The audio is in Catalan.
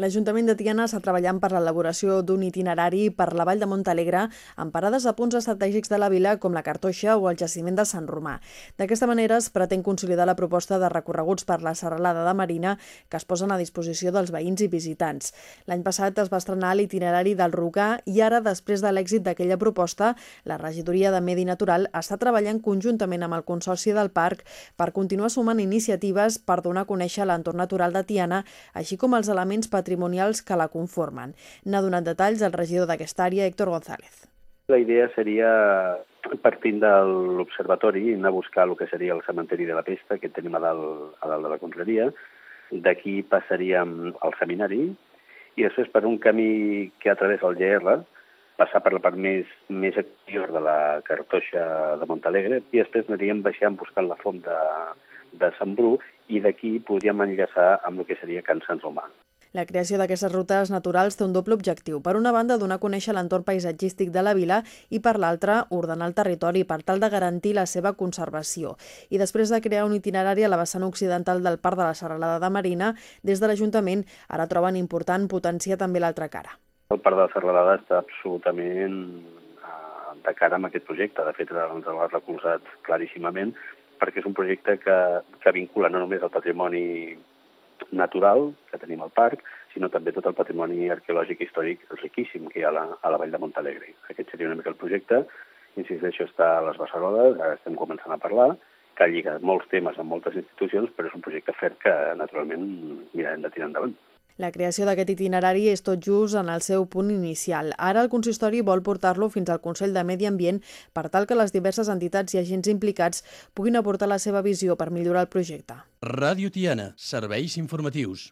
L'Ajuntament de Tiana està treballant per l'elaboració d'un itinerari per la Vall de Montalegre amb parades a punts estratègics de la vila com la Cartoixa o el jaciment de Sant Romà. D'aquesta manera es pretén consolidar la proposta de recorreguts per la serralada de Marina que es posen a disposició dels veïns i visitants. L'any passat es va estrenar l'itinerari del Rocà i ara, després de l'èxit d'aquella proposta, la regidoria de Medi Natural està treballant conjuntament amb el Consorci del Parc per continuar sumant iniciatives per donar a conèixer l'entorn natural de Tiana, així com els elements patrimonials que la conformen. N'ha donat detalls el regidor d'aquesta àrea, Héctor González. La idea seria, partint de l'observatori, anar a buscar el que seria el cementeri de la Pesta, que tenim a dalt, a dalt de la confraria. D'aquí passaríem al seminari i després per un camí que a través del GR, passar per la part més, més exterior de la cartoixa de Montalegre i després aniríem baixant buscant la font de, de Sant Bru i d'aquí podríem enllaçar amb el que seria Can Sant Romà. La creació d'aquestes rutes naturals té un doble objectiu. Per una banda, donar a conèixer l'entorn paisatgístic de la vila i, per l'altra, ordenar el territori per tal de garantir la seva conservació. I després de crear un itinerari a la vessant occidental del Parc de la Serralada de Marina, des de l'Ajuntament ara troben important potenciar també l'altra cara. El Parc de la Serralada està absolutament eh, de cara amb aquest projecte. De fet, ens l'ha recolzat claríssimament perquè és un projecte que, que vincula no només el patrimoni natural que tenim al parc, sinó també tot el patrimoni arqueològic i històric riquíssim que hi ha a la, a la Vall de Montalegre. Aquest seria una mica el projecte. Insisteixo, està a les Bassarodes, ara estem començant a parlar, que lliga molts temes amb moltes institucions, però és un projecte fer que, naturalment, mirarem de tirar endavant. La creació d'aquest itinerari és tot just en el seu punt inicial. Ara el consistori vol portar-lo fins al Consell de Medi Ambient per tal que les diverses entitats i agents implicats puguin aportar la seva visió per millorar el projecte. Ràdio Tiana, serveis informatius.